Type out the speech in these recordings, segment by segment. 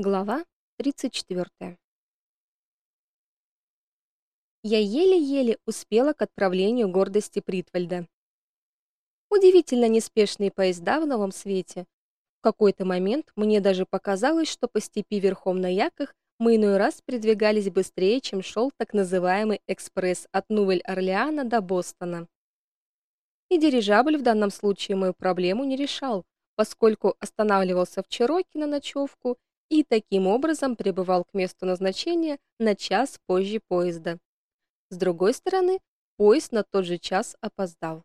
Глава 34. Я еле-еле успела к отправлению гордости Притвальда. Удивительно неспешные поезда в новом свете. В какой-то момент мне даже показалось, что по степи верхом на яках мы иной раз передвигались быстрее, чем шел так называемый экспресс от Нувель-Орлеана до Бостона. И дирижабль в данном случае мою проблему не решал, поскольку останавливался в Чироки на ночевку и таким образом прибывал к месту назначения на час позже поезда. С другой стороны, поезд на тот же час опоздал.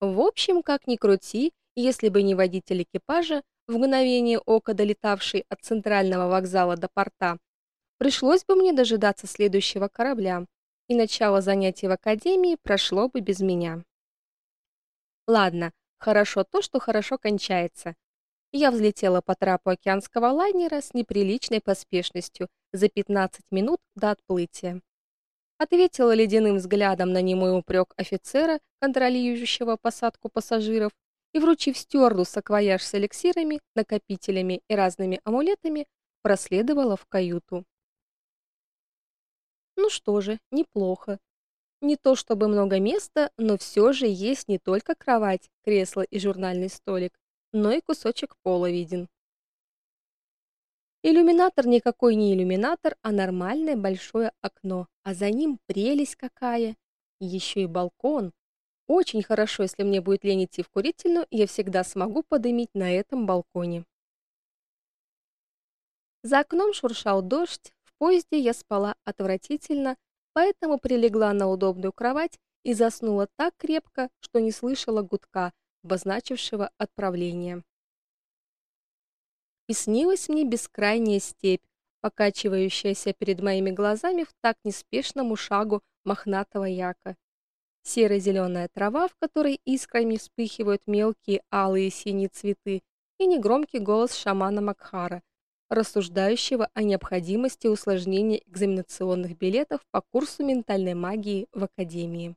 В общем, как ни крути, если бы не водитель экипажа, в мгновение ока долетавший от центрального вокзала до порта, пришлось бы мне дожидаться следующего корабля, и начало занятий в академии прошло бы без меня. Ладно, хорошо то, что хорошо кончается. Я взлетела по трапу океанского лайнера с неприличной поспешностью за 15 минут до отплытия. Ответила ледяным взглядом на немой упрек офицера, контролирующего посадку пассажиров, и вручив стюарду саквояж с эликсирами, накопителями и разными амулетами, проследовала в каюту. Ну что же, неплохо. Не то чтобы много места, но все же есть не только кровать, кресло и журнальный столик, но и кусочек пола виден. Иллюминатор никакой не иллюминатор, а нормальное большое окно, а за ним прелесть какая, еще и балкон. Очень хорошо, если мне будет лень идти в курительную, я всегда смогу подымить на этом балконе. За окном шуршал дождь, в поезде я спала отвратительно, поэтому прилегла на удобную кровать и заснула так крепко, что не слышала гудка, обозначившего отправление. И снилась мне бескрайняя степь, покачивающаяся перед моими глазами в так неспешному шагу мохнатого яка. серо зеленая трава, в которой искрами вспыхивают мелкие алые и синие цветы, и негромкий голос шамана Макхара, рассуждающего о необходимости усложнения экзаменационных билетов по курсу ментальной магии в академии.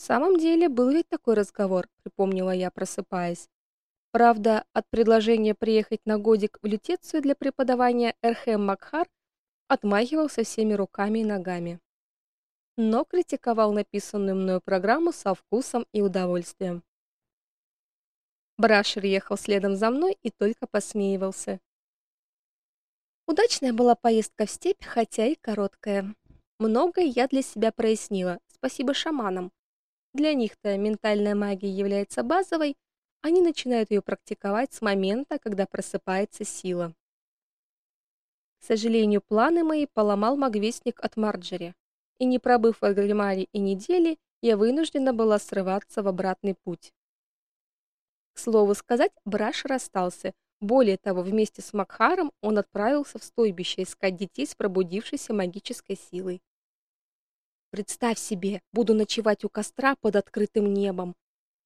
В самом деле, был ведь такой разговор, припомнила я, просыпаясь. Правда, от предложения приехать на годик в Лютецию для преподавания Эрхем Макхар отмахивался всеми руками и ногами. Но критиковал написанную мною программу со вкусом и удовольствием. Брашер ехал следом за мной и только посмеивался. Удачная была поездка в степь, хотя и короткая. Многое я для себя прояснила, спасибо шаманам. Для них-то ментальная магия является базовой, они начинают ее практиковать с момента, когда просыпается сила. К сожалению, планы мои поломал магвестник от Марджери, и не пробыв в Агримаре и недели, я вынуждена была срываться в обратный путь. К слову сказать, Браш расстался. Более того, вместе с Макхаром он отправился в стойбище искать детей с пробудившейся магической силой. Представь себе, буду ночевать у костра под открытым небом,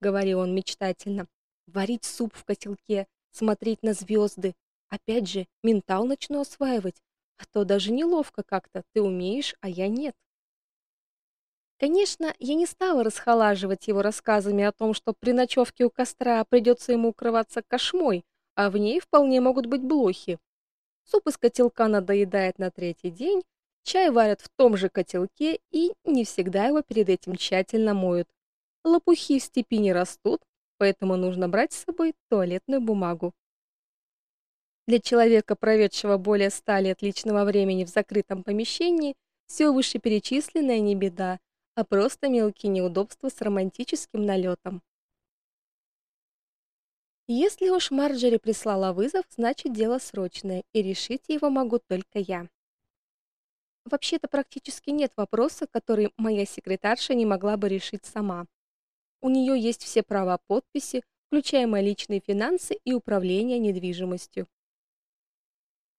говорил он мечтательно. Варить суп в котелке, смотреть на звезды. Опять же, ментал начну осваивать, а то даже неловко как-то. Ты умеешь, а я нет. Конечно, я не стала расхолаживать его рассказами о том, что при ночевке у костра придется ему укрываться кошмой, а в ней вполне могут быть блохи. Суп из котелка надоедает на третий день, Чай варят в том же котелке и не всегда его перед этим тщательно моют. Лопухи в степи не растут, поэтому нужно брать с собой туалетную бумагу. Для человека, проведшего более ста лет личного времени в закрытом помещении, все вышеперечисленное не беда, а просто мелкие неудобства с романтическим налетом. Если уж Марджери прислала вызов, значит дело срочное, и решить его могу только я. Вообще-то практически нет вопроса, который моя секретарша не могла бы решить сама. У нее есть все права подписи, включая мои личные финансы и управление недвижимостью.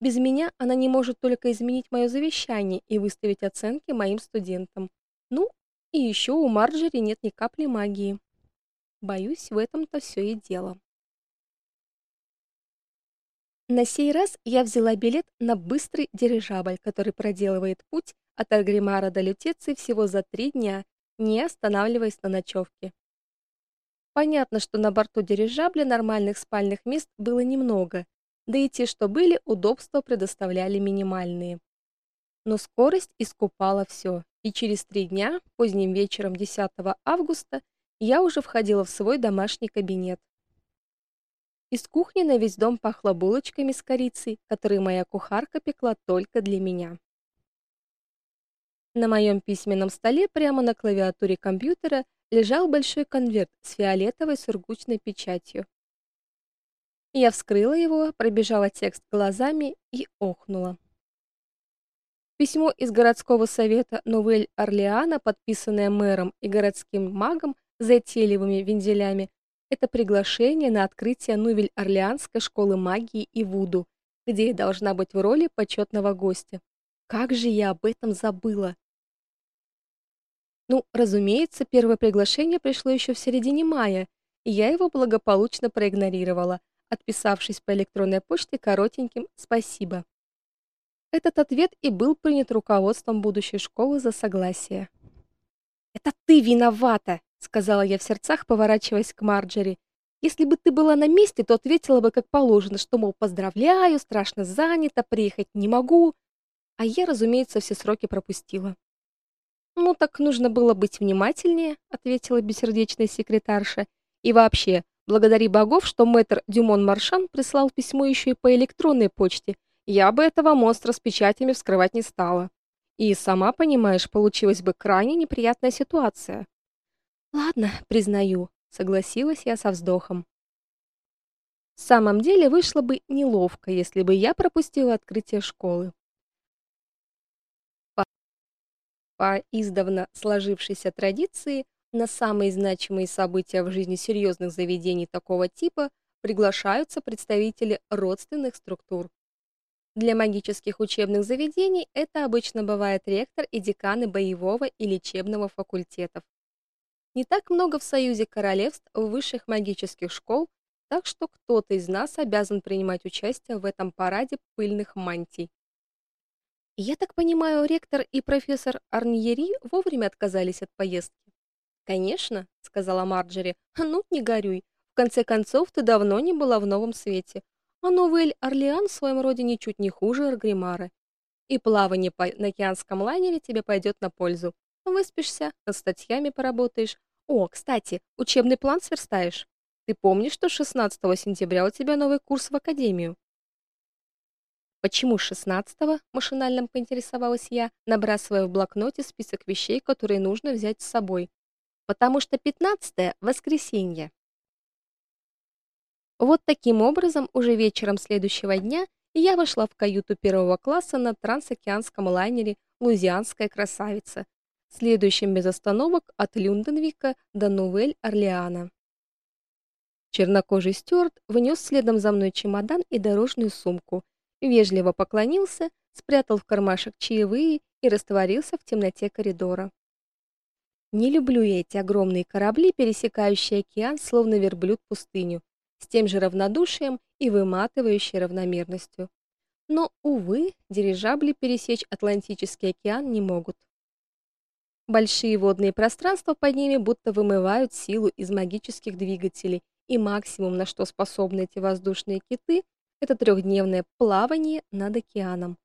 Без меня она не может только изменить мое завещание и выставить оценки моим студентам. Ну, и еще у Марджери нет ни капли магии. Боюсь, в этом-то все и дело. На сей раз я взяла билет на быстрый дирижабль, который проделывает путь от Аргримара до Лютеции всего за три дня, не останавливаясь на ночевке. Понятно, что на борту дирижабля нормальных спальных мест было немного, да и те, что были, удобства предоставляли минимальные. Но скорость искупала все, и через три дня, поздним вечером 10 августа, я уже входила в свой домашний кабинет. Из кухни на весь дом пахло булочками с корицей, которые моя кухарка пекла только для меня. На моем письменном столе прямо на клавиатуре компьютера лежал большой конверт с фиолетовой сургучной печатью. Я вскрыла его, пробежала текст глазами и охнула. Письмо из городского совета Новель-Орлеана, подписанное мэром и городским магом с затейливыми вензелями, это приглашение на открытие Новель-Орлеанской школы магии и вуду, где я должна быть в роли почетного гостя. Как же я об этом забыла. Ну, разумеется, первое приглашение пришло еще в середине мая, и я его благополучно проигнорировала, отписавшись по электронной почте коротеньким «спасибо». Этот ответ и был принят руководством будущей школы за согласие. «Это ты виновата!» — сказала я в сердцах, поворачиваясь к Марджери. «Если бы ты была на месте, то ответила бы как положено, что, мол, поздравляю, страшно занята, приехать не могу». А я, разумеется, все сроки пропустила. «Ну, так нужно было быть внимательнее», — ответила бессердечная секретарша. «И вообще, благодари богов, что мэтр Дюмон Маршан прислал письмо еще и по электронной почте. Я бы этого монстра с печатями вскрывать не стала. И сама понимаешь, получилась бы крайне неприятная ситуация». «Ладно, признаю», — согласилась я со вздохом. В самом деле вышло бы неловко, если бы я пропустила открытие школы. По издавна сложившейся традиции, на самые значимые события в жизни серьезных заведений такого типа приглашаются представители родственных структур. Для магических учебных заведений это обычно бывает ректор и деканы боевого и лечебного факультетов. Не так много в Союзе королевств высших магических школ, так что кто-то из нас обязан принимать участие в этом параде пыльных мантий. Я так понимаю, ректор и профессор Арньери вовремя отказались от поездки. Конечно, сказала Марджери. Ну, не горюй. В конце концов, ты давно не была в новом свете. А Новый Орлеан в своем роде ничуть не хуже Аргримара. И плавание по на океанском лайнере тебе пойдет на пользу. Выспишься, над статьями поработаешь. О, кстати, учебный план сверстаешь. Ты помнишь, что 16 сентября у тебя новый курс в академию? Почему 16-го? машинально поинтересовалась я, набрасывая в блокноте список вещей, которые нужно взять с собой. Потому что 15-е воскресенье. Вот таким образом уже вечером следующего дня я вошла в каюту первого класса на трансокеанском лайнере Лузианская красавица, следующем без остановок от Люнденвика до Нувель-Орлеана. Чернокожий стюард внес следом за мной чемодан и дорожную сумку вежливо поклонился, спрятал в кармашек чаевые и растворился в темноте коридора. Не люблю я эти огромные корабли, пересекающие океан, словно верблюд пустыню, с тем же равнодушием и выматывающей равномерностью. Но, увы, дирижабли пересечь Атлантический океан не могут. Большие водные пространства под ними будто вымывают силу из магических двигателей, и максимум, на что способны эти воздушные киты, это трехдневное плавание над океаном.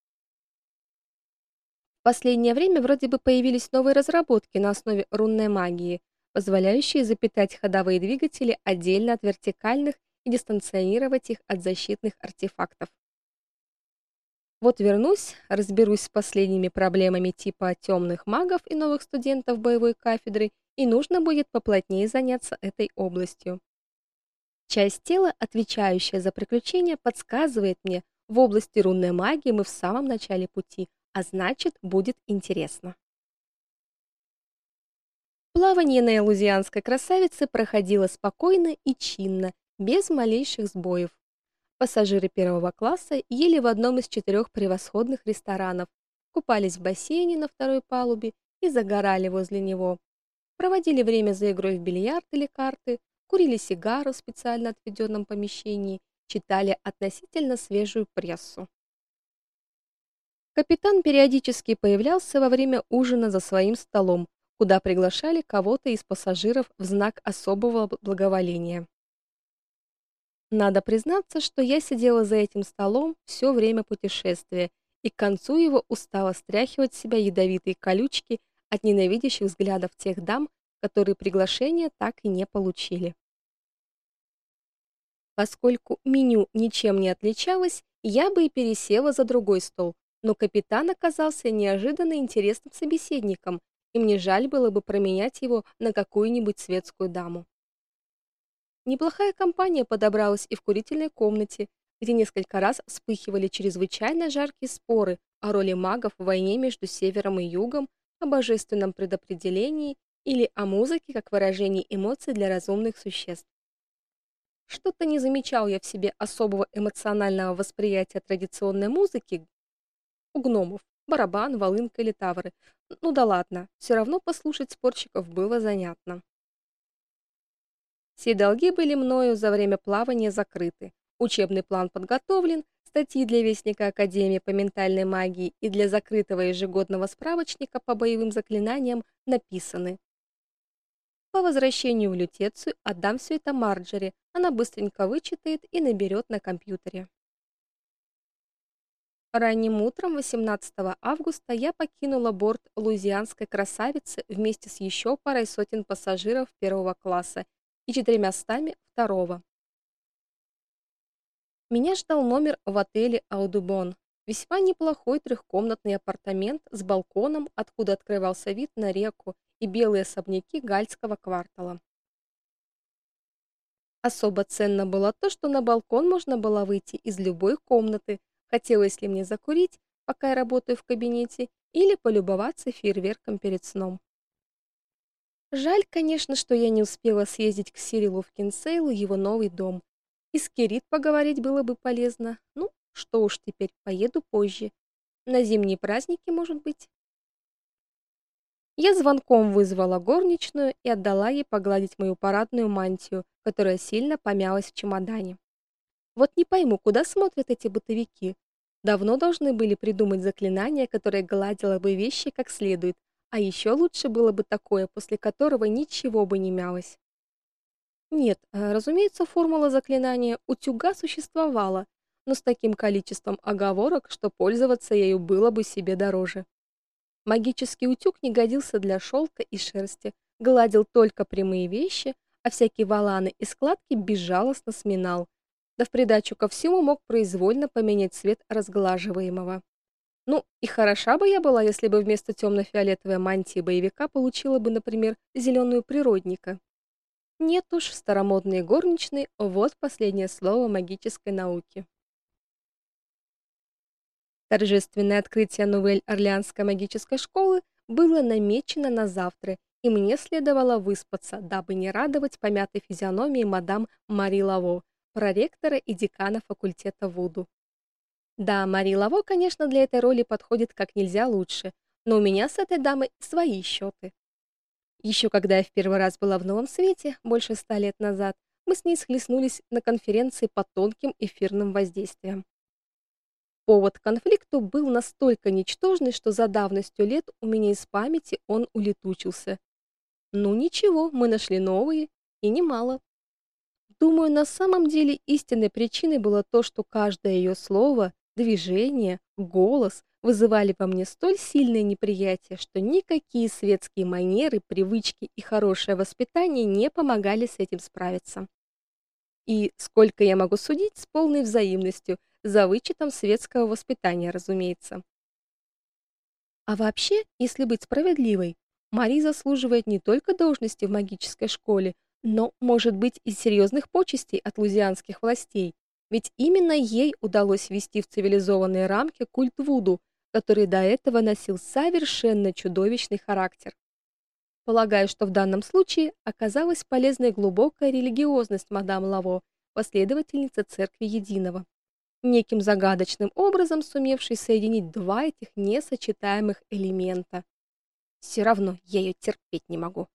В последнее время вроде бы появились новые разработки на основе рунной магии, позволяющие запитать ходовые двигатели отдельно от вертикальных и дистанционировать их от защитных артефактов. Вот вернусь, разберусь с последними проблемами типа темных магов и новых студентов боевой кафедры, и нужно будет поплотнее заняться этой областью. Часть тела, отвечающая за приключения, подсказывает мне, в области рунной магии мы в самом начале пути, а значит, будет интересно. Плавание на Элузианской красавице проходило спокойно и чинно, без малейших сбоев. Пассажиры первого класса ели в одном из четырех превосходных ресторанов, купались в бассейне на второй палубе и загорали возле него. Проводили время за игрой в бильярд или карты, курили сигары в специально отведенном помещении, читали относительно свежую прессу. Капитан периодически появлялся во время ужина за своим столом, куда приглашали кого-то из пассажиров в знак особого благоволения. Надо признаться, что я сидела за этим столом все время путешествия и к концу его устала стряхивать с себя ядовитые колючки от ненавидящих взглядов тех дам, которые приглашение так и не получили. Поскольку меню ничем не отличалось, я бы и пересела за другой стол, но капитан оказался неожиданно интересным собеседником, и мне жаль было бы променять его на какую-нибудь светскую даму. Неплохая компания подобралась и в курительной комнате, где несколько раз вспыхивали чрезвычайно жаркие споры о роли магов в войне между севером и югом, о божественном предопределении или о музыке как выражении эмоций для разумных существ. Что-то не замечал я в себе особого эмоционального восприятия традиционной музыки у гномов. Барабан, волынка или тавры. Ну да ладно, все равно послушать спорщиков было занятно. Все долги были мною за время плавания закрыты. Учебный план подготовлен, статьи для Вестника Академии по ментальной магии и для закрытого ежегодного справочника по боевым заклинаниям написаны. По возвращению в Лютецию отдам все это Марджери. Она быстренько вычитает и наберет на компьютере. Ранним утром 18 августа я покинула борт луизианской красавицы вместе с еще парой сотен пассажиров первого класса и четырьмя стами второго. Меня ждал номер в отеле Аудубон. Весьма неплохой трехкомнатный апартамент с балконом, откуда открывался вид на реку и белые особняки гальского квартала. Особо ценно было то, что на балкон можно было выйти из любой комнаты, хотелось ли мне закурить, пока я работаю в кабинете, или полюбоваться фейерверком перед сном. Жаль, конечно, что я не успела съездить к Сирилу в Кинсейл, его новый дом. И с Кирит поговорить было бы полезно. Ну, что уж теперь, поеду позже. На зимние праздники, может быть. Я звонком вызвала горничную и отдала ей погладить мою парадную мантию, которая сильно помялась в чемодане. Вот не пойму, куда смотрят эти бытовики. Давно должны были придумать заклинание, которое гладило бы вещи как следует, а еще лучше было бы такое, после которого ничего бы не мялось. Нет, э, разумеется, формула заклинания утюга существовала, но с таким количеством оговорок, что пользоваться ею было бы себе дороже. Магический утюг не годился для шелка и шерсти, гладил только прямые вещи, а всякие валаны и складки безжалостно сминал. Да в придачу ко всему мог произвольно поменять цвет разглаживаемого. Ну, и хороша бы я была, если бы вместо темно-фиолетовой мантии боевика получила бы, например, зеленую природника. Нет уж, старомодные горничные вот последнее слово магической науки. Торжественное открытие Новель-Орлеанской магической школы было намечено на завтра, и мне следовало выспаться, дабы не радовать помятой физиономией мадам Мари Лаво, проректора и декана факультета Вуду. Да, Мари Лаво, конечно, для этой роли подходит как нельзя лучше, но у меня с этой дамой свои счеты. Еще когда я в первый раз была в Новом Свете, больше ста лет назад, мы с ней схлестнулись на конференции по тонким эфирным воздействиям. Повод к конфликту был настолько ничтожный, что за давностью лет у меня из памяти он улетучился. Ну ничего, мы нашли новые, и немало. Думаю, на самом деле истинной причиной было то, что каждое ее слово движение, голос вызывали во мне столь сильное неприятие, что никакие светские манеры, привычки и хорошее воспитание не помогали с этим справиться. И сколько я могу судить с полной взаимностью, за вычетом светского воспитания, разумеется. А вообще, если быть справедливой, Мари заслуживает не только должности в магической школе, но, может быть, и серьезных почестей от лузианских властей. Ведь именно ей удалось ввести в цивилизованные рамки культ Вуду, который до этого носил совершенно чудовищный характер. Полагаю, что в данном случае оказалась полезной глубокая религиозность мадам Лаво, последовательница Церкви Единого, неким загадочным образом сумевшей соединить два этих несочетаемых элемента. Все равно я ее терпеть не могу.